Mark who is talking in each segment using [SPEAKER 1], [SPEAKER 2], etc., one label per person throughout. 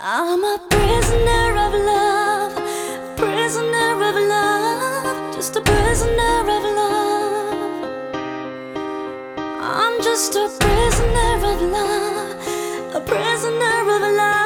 [SPEAKER 1] I'm a prisoner of love, prisoner of love, just a prisoner of love. I'm just a prisoner of love, a prisoner of love.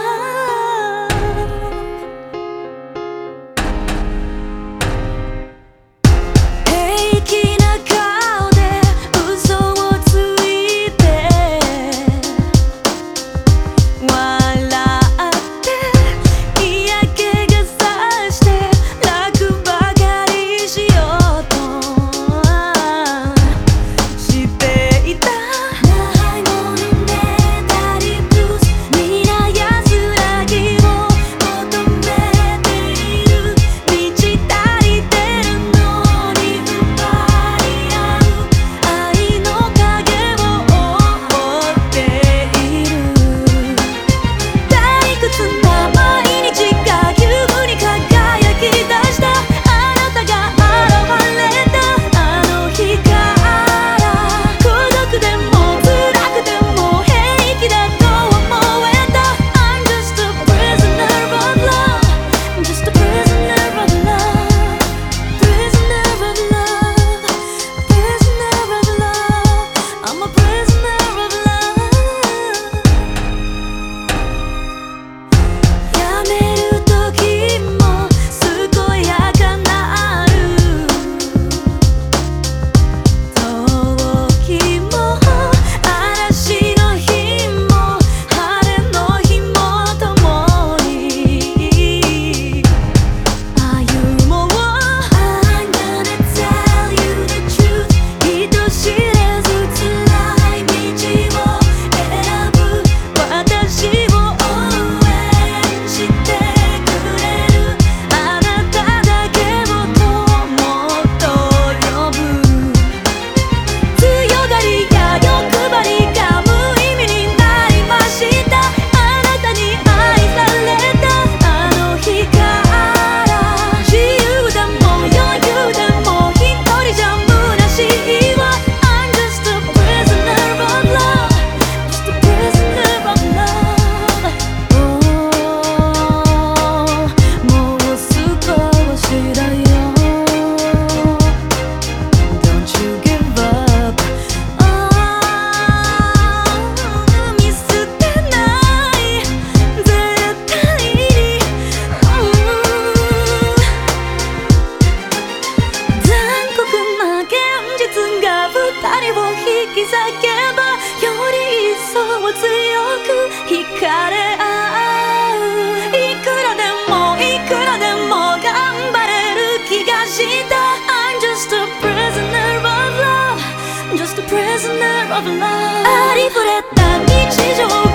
[SPEAKER 1] ありふれた日常。